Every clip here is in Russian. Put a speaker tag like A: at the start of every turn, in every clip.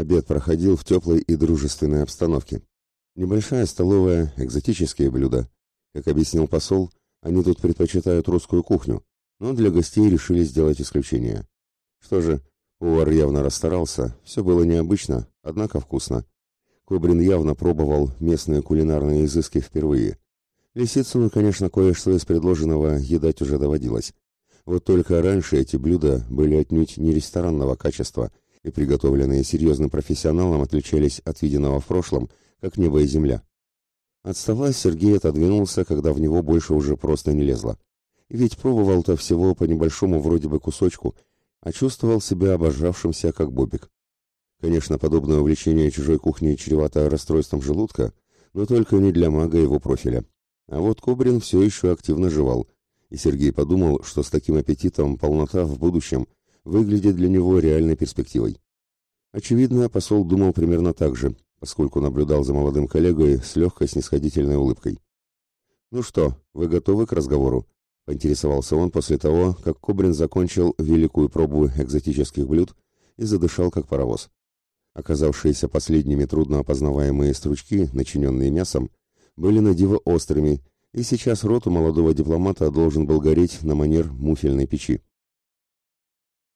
A: Обед проходил в теплой и дружественной обстановке. Небольшая столовая, экзотические блюда. Как объяснил посол, они тут предпочитают русскую кухню, но для гостей решили сделать исключение. Что же, повар явно расстарался, все было необычно, однако вкусно. Кобрин явно пробовал местные кулинарные изыски впервые. Лисицыну, конечно, кое-что из предложенного едать уже доводилось. Вот только раньше эти блюда были отнюдь не ресторанного качества и приготовленные серьезным профессионалом отличались от виденного в прошлом, как небо и земля. От Сергей отодвинулся, когда в него больше уже просто не лезло. Ведь пробовал-то всего по небольшому вроде бы кусочку, а чувствовал себя обожравшимся, как бобик. Конечно, подобное увлечение чужой кухней чревато расстройством желудка, но только не для мага его профиля. А вот Кобрин все еще активно жевал, и Сергей подумал, что с таким аппетитом полнота в будущем выглядит для него реальной перспективой. Очевидно, посол думал примерно так же, поскольку наблюдал за молодым коллегой с легкой снисходительной улыбкой. «Ну что, вы готовы к разговору?» — поинтересовался он после того, как Кобрин закончил великую пробу экзотических блюд и задышал как паровоз. Оказавшиеся последними трудно опознаваемые стручки, начиненные мясом, были на диво острыми, и сейчас рот у молодого дипломата должен был гореть на манер муфельной печи.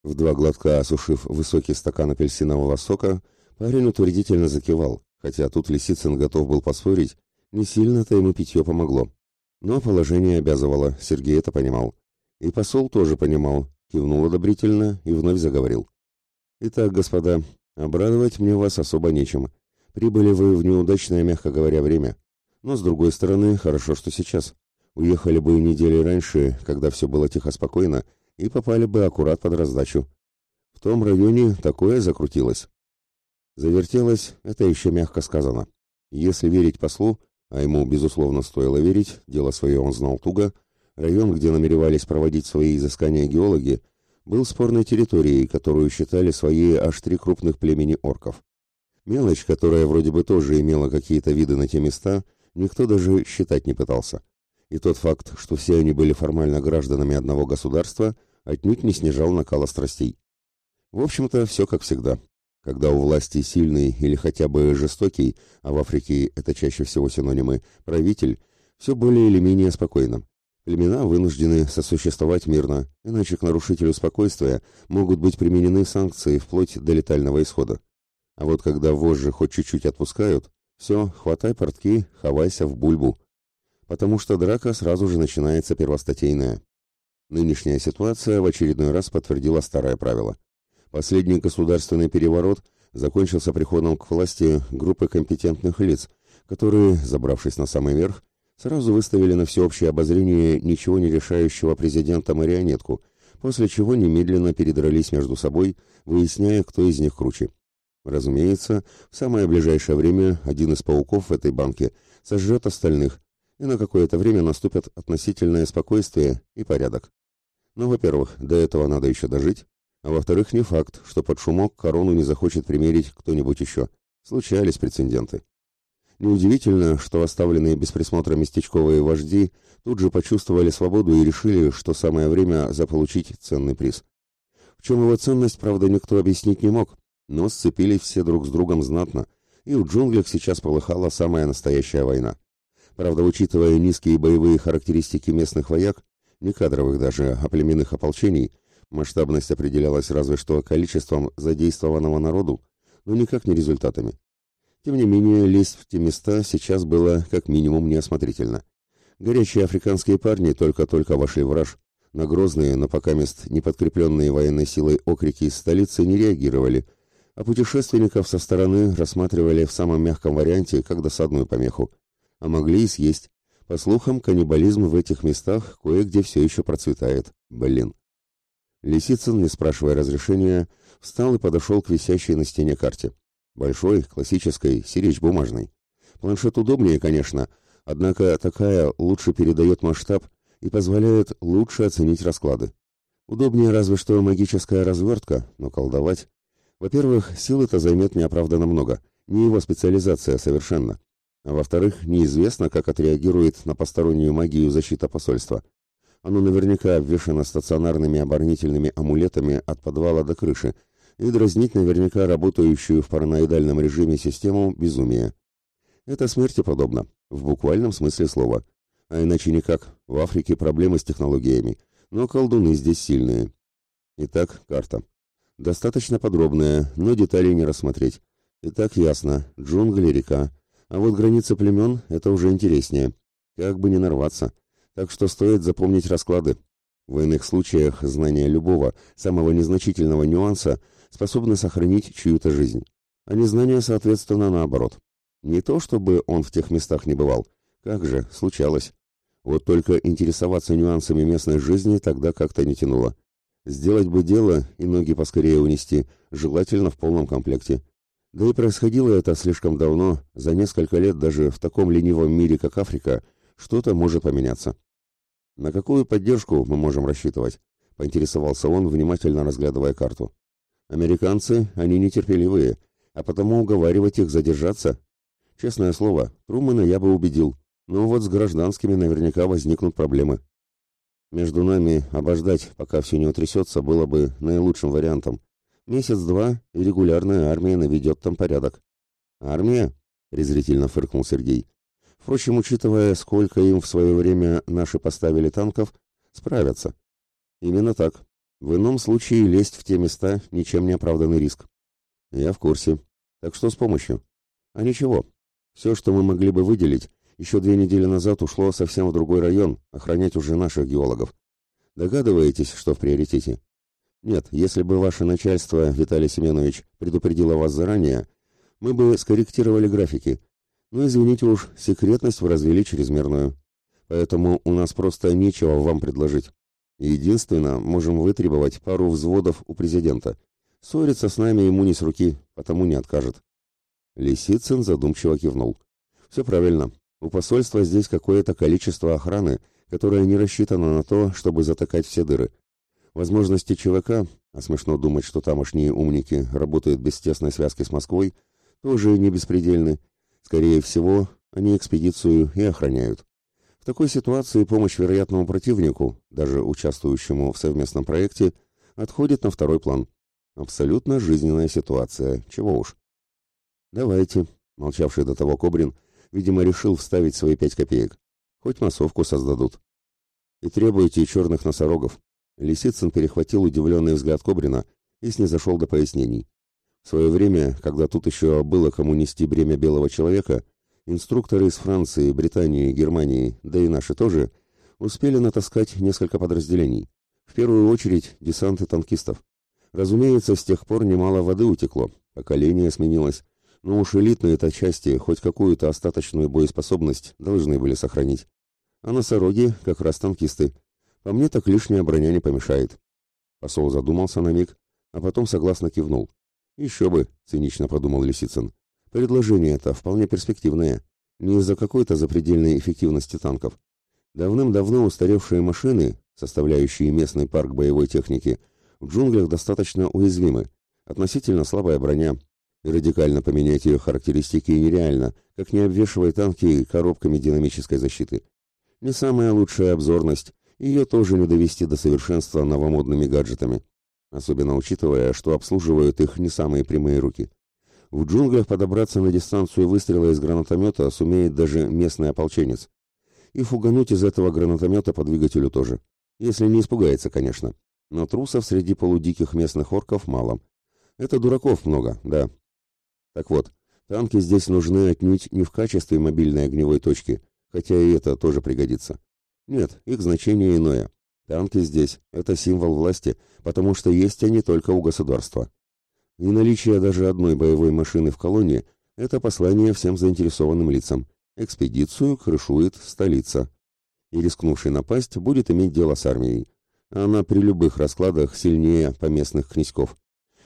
A: В два глотка осушив высокий стакан апельсинового сока, Парень утвердительно закивал, хотя тут Лисицын готов был поспорить, не сильно-то ему питье помогло. Но положение обязывало, Сергей это понимал. И посол тоже понимал, кивнул одобрительно и вновь заговорил. «Итак, господа, обрадовать мне вас особо нечем. Прибыли вы в неудачное, мягко говоря, время. Но, с другой стороны, хорошо, что сейчас. Уехали бы недели раньше, когда все было тихо-спокойно, и попали бы аккурат под раздачу. В том районе такое закрутилось, Завертелось, это еще мягко сказано. Если верить послу, а ему, безусловно, стоило верить, дело свое он знал туго, район, где намеревались проводить свои изыскания геологи, был спорной территорией, которую считали своей аж три крупных племени орков. Мелочь, которая вроде бы тоже имела какие-то виды на те места, никто даже считать не пытался. И тот факт, что все они были формально гражданами одного государства, отнюдь не снижал накала страстей. В общем-то, все как всегда. Когда у власти сильный или хотя бы жестокий, а в Африке это чаще всего синонимы, правитель, все более или менее спокойно. Племена вынуждены сосуществовать мирно, иначе к нарушителю спокойствия могут быть применены санкции вплоть до летального исхода. А вот когда вожжи хоть чуть-чуть отпускают, все, хватай портки, хавайся в бульбу. Потому что драка сразу же начинается первостатейная. Нынешняя ситуация в очередной раз подтвердила старое правило. Последний государственный переворот закончился приходом к власти группы компетентных лиц, которые, забравшись на самый верх, сразу выставили на всеобщее обозрение ничего не решающего президента-марионетку, после чего немедленно передрались между собой, выясняя, кто из них круче. Разумеется, в самое ближайшее время один из пауков в этой банке сожжет остальных, и на какое-то время наступят относительное спокойствие и порядок. Но, ну, во-первых, до этого надо еще дожить, а во-вторых, не факт, что под шумок корону не захочет примерить кто-нибудь еще. Случались прецеденты. Неудивительно, что оставленные без присмотра местечковые вожди тут же почувствовали свободу и решили, что самое время заполучить ценный приз. В чем его ценность, правда, никто объяснить не мог, но сцепились все друг с другом знатно, и в джунглях сейчас полыхала самая настоящая война. Правда, учитывая низкие боевые характеристики местных вояк, не кадровых даже, а племенных ополчений, Масштабность определялась разве что количеством задействованного народу, но никак не результатами. Тем не менее, лезть в те места сейчас было как минимум неосмотрительно. Горячие африканские парни только-только вошли в раж. На грозные, но пока мест неподкрепленные военной силой окрики из столицы не реагировали, а путешественников со стороны рассматривали в самом мягком варианте как досадную помеху. А могли и съесть. По слухам, каннибализм в этих местах кое-где все еще процветает. Блин. Лисицын, не спрашивая разрешения, встал и подошел к висящей на стене карте. Большой, классической, сиречь бумажной. Планшет удобнее, конечно, однако такая лучше передает масштаб и позволяет лучше оценить расклады. Удобнее разве что магическая развертка, но колдовать... Во-первых, силы-то займет неоправданно много, не его специализация совершенно. А во-вторых, неизвестно, как отреагирует на постороннюю магию защита посольства. Оно наверняка обвешано стационарными оборонительными амулетами от подвала до крыши, и дразнить наверняка работающую в параноидальном режиме систему безумия. Это смерти подобно, в буквальном смысле слова. А иначе никак, в Африке проблемы с технологиями, но колдуны здесь сильные. Итак, карта. Достаточно подробная, но деталей не рассмотреть. Итак, ясно, джунгли, река. А вот границы племен — это уже интереснее. Как бы не нарваться. Так что стоит запомнить расклады. В иных случаях знание любого, самого незначительного нюанса способны сохранить чью-то жизнь. А незнание, соответственно, наоборот. Не то, чтобы он в тех местах не бывал. Как же, случалось. Вот только интересоваться нюансами местной жизни тогда как-то не тянуло. Сделать бы дело и ноги поскорее унести, желательно в полном комплекте. Да и происходило это слишком давно, за несколько лет даже в таком ленивом мире, как Африка, что-то может поменяться. На какую поддержку мы можем рассчитывать? Поинтересовался он, внимательно разглядывая карту. Американцы, они нетерпеливые, а потому уговаривать их задержаться. Честное слово, Трумэна я бы убедил, но вот с гражданскими наверняка возникнут проблемы. Между нами обождать, пока все не утрясется, было бы наилучшим вариантом. Месяц-два, и регулярная армия наведет там порядок. «Армия?» — презрительно фыркнул Сергей. Впрочем, учитывая, сколько им в свое время наши поставили танков, справятся. Именно так. В ином случае лезть в те места ничем не оправданный риск. Я в курсе. Так что с помощью? А ничего. Все, что мы могли бы выделить, еще две недели назад ушло совсем в другой район, охранять уже наших геологов. Догадываетесь, что в приоритете? Нет, если бы ваше начальство, Виталий Семенович, предупредило вас заранее, мы бы скорректировали графики, но, извините уж, секретность вы развели чрезмерную. Поэтому у нас просто нечего вам предложить. Единственно, можем вытребовать пару взводов у президента. Ссориться с нами ему не с руки, потому не откажет. Лисицын задумчиво кивнул. Все правильно. У посольства здесь какое-то количество охраны, которое не рассчитано на то, чтобы затыкать все дыры. Возможности ЧВК, а смешно думать, что тамошние умники работают без тесной связки с Москвой, тоже не беспредельны, Скорее всего, они экспедицию и охраняют. В такой ситуации помощь вероятному противнику, даже участвующему в совместном проекте, отходит на второй план. Абсолютно жизненная ситуация, чего уж. «Давайте», — молчавший до того Кобрин, видимо, решил вставить свои пять копеек. Хоть массовку создадут. «И требуйте черных носорогов». Лисицын перехватил удивленный взгляд Кобрина и снизошел до пояснений. В свое время, когда тут еще было кому нести бремя белого человека, инструкторы из Франции, Британии, Германии, да и наши тоже, успели натаскать несколько подразделений. В первую очередь десанты танкистов. Разумеется, с тех пор немало воды утекло, поколение сменилось, но уж элитные-то части хоть какую-то остаточную боеспособность должны были сохранить. А носороги как раз танкисты. По мне так лишняя броня не помешает. Посол задумался на миг, а потом согласно кивнул. «Еще бы», — цинично подумал Лисицын. «Предложение это вполне перспективное. Не из-за какой-то запредельной эффективности танков. Давным-давно устаревшие машины, составляющие местный парк боевой техники, в джунглях достаточно уязвимы. Относительно слабая броня. И радикально поменять ее характеристики нереально, как не обвешивая танки коробками динамической защиты. Не самая лучшая обзорность, ее тоже не довести до совершенства новомодными гаджетами особенно учитывая, что обслуживают их не самые прямые руки. В джунглях подобраться на дистанцию выстрела из гранатомета сумеет даже местный ополченец. И фугануть из этого гранатомета по двигателю тоже. Если не испугается, конечно. Но трусов среди полудиких местных орков мало. Это дураков много, да. Так вот, танки здесь нужны отнюдь не в качестве мобильной огневой точки, хотя и это тоже пригодится. Нет, их значение иное. Танки здесь – это символ власти, потому что есть они только у государства. И наличие даже одной боевой машины в колонии – это послание всем заинтересованным лицам. Экспедицию крышует столица. И рискнувший напасть будет иметь дело с армией. Она при любых раскладах сильнее поместных князьков.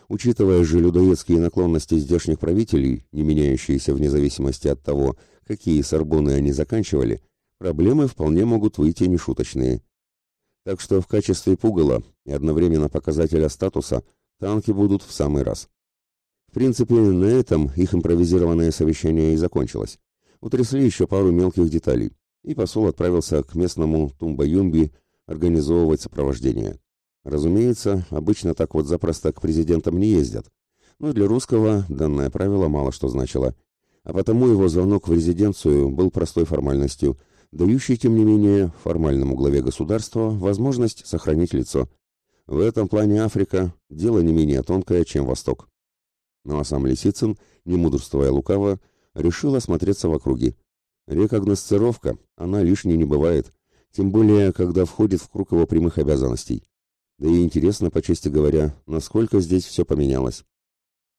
A: Учитывая же людоедские наклонности здешних правителей, не меняющиеся вне зависимости от того, какие сорбоны они заканчивали, проблемы вполне могут выйти нешуточные. Так что в качестве пугала и одновременно показателя статуса танки будут в самый раз. В принципе, на этом их импровизированное совещание и закончилось. Утрясли еще пару мелких деталей, и посол отправился к местному Тумба-Юмби организовывать сопровождение. Разумеется, обычно так вот запросто к президентам не ездят. Но для русского данное правило мало что значило. А потому его звонок в резиденцию был простой формальностью, дающей, тем не менее, формальному главе государства возможность сохранить лицо. В этом плане Африка – дело не менее тонкое, чем Восток. Ну а сам Лисицын, не мудрствуя лукаво, решил осмотреться в округе. Рекогносцировка, она лишней не бывает, тем более, когда входит в круг его прямых обязанностей. Да и интересно, по чести говоря, насколько здесь все поменялось.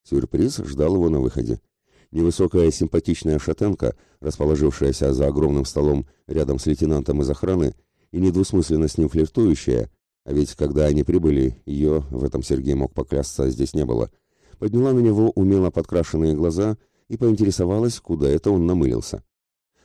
A: Сюрприз ждал его на выходе. Невысокая симпатичная шатенка, расположившаяся за огромным столом рядом с лейтенантом из охраны и недвусмысленно с ним флиртующая, а ведь когда они прибыли, ее, в этом Сергей мог поклясться, здесь не было, подняла на него умело подкрашенные глаза и поинтересовалась, куда это он намылился.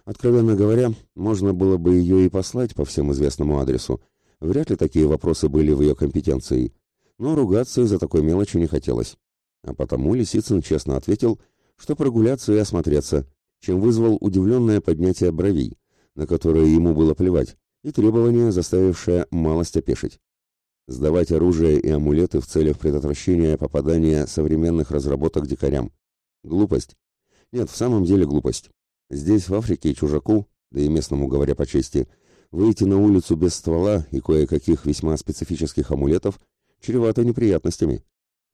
A: Откровенно говоря, можно было бы ее и послать по всем известному адресу. Вряд ли такие вопросы были в ее компетенции. Но ругаться из-за такой мелочи не хотелось. А потому Лисицын честно ответил, что прогуляться и осмотреться, чем вызвал удивленное поднятие бровей, на которое ему было плевать, и требование, заставившее малость опешить. Сдавать оружие и амулеты в целях предотвращения попадания современных разработок дикарям. Глупость. Нет, в самом деле глупость. Здесь, в Африке, чужаку, да и местному говоря по чести, выйти на улицу без ствола и кое-каких весьма специфических амулетов чревато неприятностями.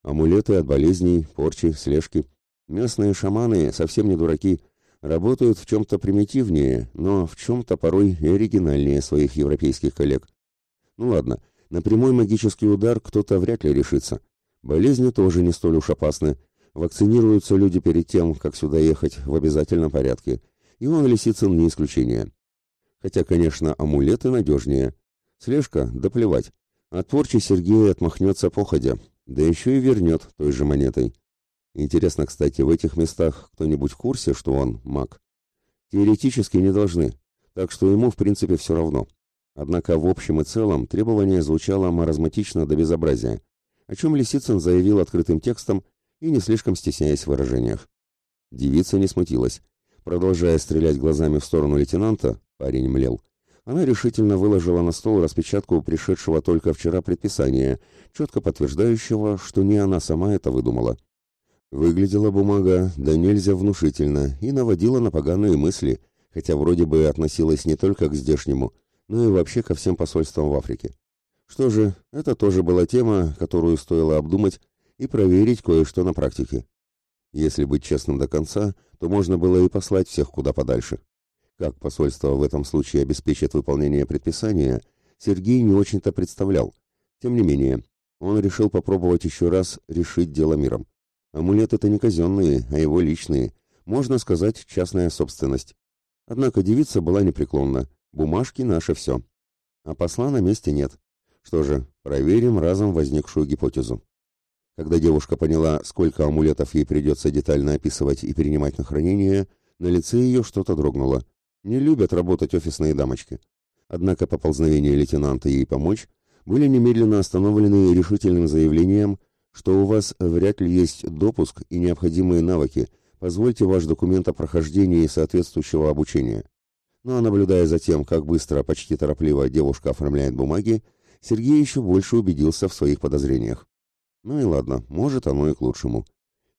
A: Амулеты от болезней, порчи, слежки. Местные шаманы совсем не дураки, работают в чем-то примитивнее, но в чем-то порой и оригинальнее своих европейских коллег. Ну ладно, на прямой магический удар кто-то вряд ли решится. Болезни тоже не столь уж опасны, Вакцинируются люди перед тем, как сюда ехать в обязательном порядке, и он, Лисицын, не исключение. Хотя, конечно, амулеты надежнее. Слежка, да плевать. От порчи Сергей отмахнется походя, да еще и вернет той же монетой. Интересно, кстати, в этих местах кто-нибудь в курсе, что он маг? Теоретически не должны, так что ему, в принципе, все равно. Однако в общем и целом требование звучало маразматично до безобразия, о чем Лисицын заявил открытым текстом и не слишком стесняясь в выражениях. Девица не смутилась. Продолжая стрелять глазами в сторону лейтенанта, парень млел. Она решительно выложила на стол распечатку пришедшего только вчера предписания, четко подтверждающего, что не она сама это выдумала. Выглядела бумага да нельзя внушительно и наводила на поганые мысли, хотя вроде бы относилась не только к здешнему, но и вообще ко всем посольствам в Африке. Что же, это тоже была тема, которую стоило обдумать и проверить кое-что на практике. Если быть честным до конца, то можно было и послать всех куда подальше. Как посольство в этом случае обеспечит выполнение предписания, Сергей не очень-то представлял. Тем не менее, он решил попробовать еще раз решить дело миром. Амулеты это не казенные, а его личные, можно сказать, частная собственность. Однако девица была непреклонна. Бумажки наше все. А посла на месте нет. Что же, проверим разом возникшую гипотезу. Когда девушка поняла, сколько амулетов ей придется детально описывать и принимать на хранение, на лице ее что-то дрогнуло. Не любят работать офисные дамочки. Однако поползновения лейтенанта ей помочь были немедленно остановлены решительным заявлением, что у вас вряд ли есть допуск и необходимые навыки, позвольте ваш документ о прохождении соответствующего обучения. Ну а наблюдая за тем, как быстро, почти торопливо девушка оформляет бумаги, Сергей еще больше убедился в своих подозрениях. Ну и ладно, может оно и к лучшему.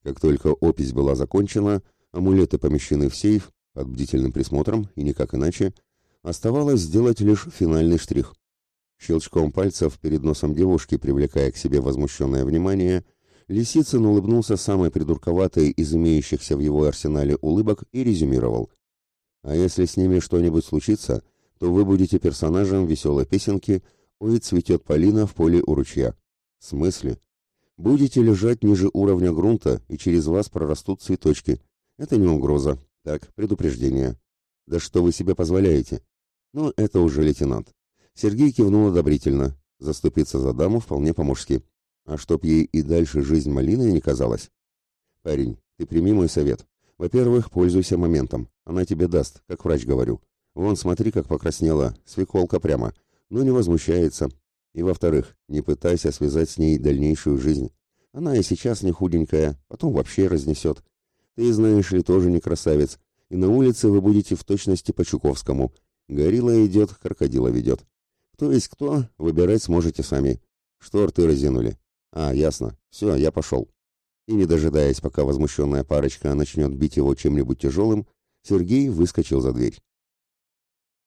A: Как только опись была закончена, амулеты помещены в сейф, под бдительным присмотром и никак иначе, оставалось сделать лишь финальный штрих. Щелчком пальцев перед носом девушки, привлекая к себе возмущенное внимание, Лисицын улыбнулся самой придурковатой из имеющихся в его арсенале улыбок и резюмировал. «А если с ними что-нибудь случится, то вы будете персонажем веселой песенки «Ой, цветет полина в поле у ручья». В смысле? Будете лежать ниже уровня грунта, и через вас прорастут цветочки. Это не угроза. Так, предупреждение. Да что вы себе позволяете? Ну, это уже лейтенант. Сергей кивнул одобрительно. Заступиться за даму вполне по-мужски. А чтоб ей и дальше жизнь малиной не казалась. Парень, ты прими мой совет. Во-первых, пользуйся моментом. Она тебе даст, как врач говорю. Вон, смотри, как покраснела. Свеколка прямо. Но не возмущается. И во-вторых, не пытайся связать с ней дальнейшую жизнь. Она и сейчас не худенькая, потом вообще разнесет. Ты, знаешь ли, тоже не красавец, и на улице вы будете в точности по Чуковскому. Горилла идет, крокодила ведет. Кто есть кто, выбирать сможете сами. Шторты разинули. А, ясно. Все, я пошел. И не дожидаясь, пока возмущенная парочка начнет бить его чем-нибудь тяжелым, Сергей выскочил за дверь.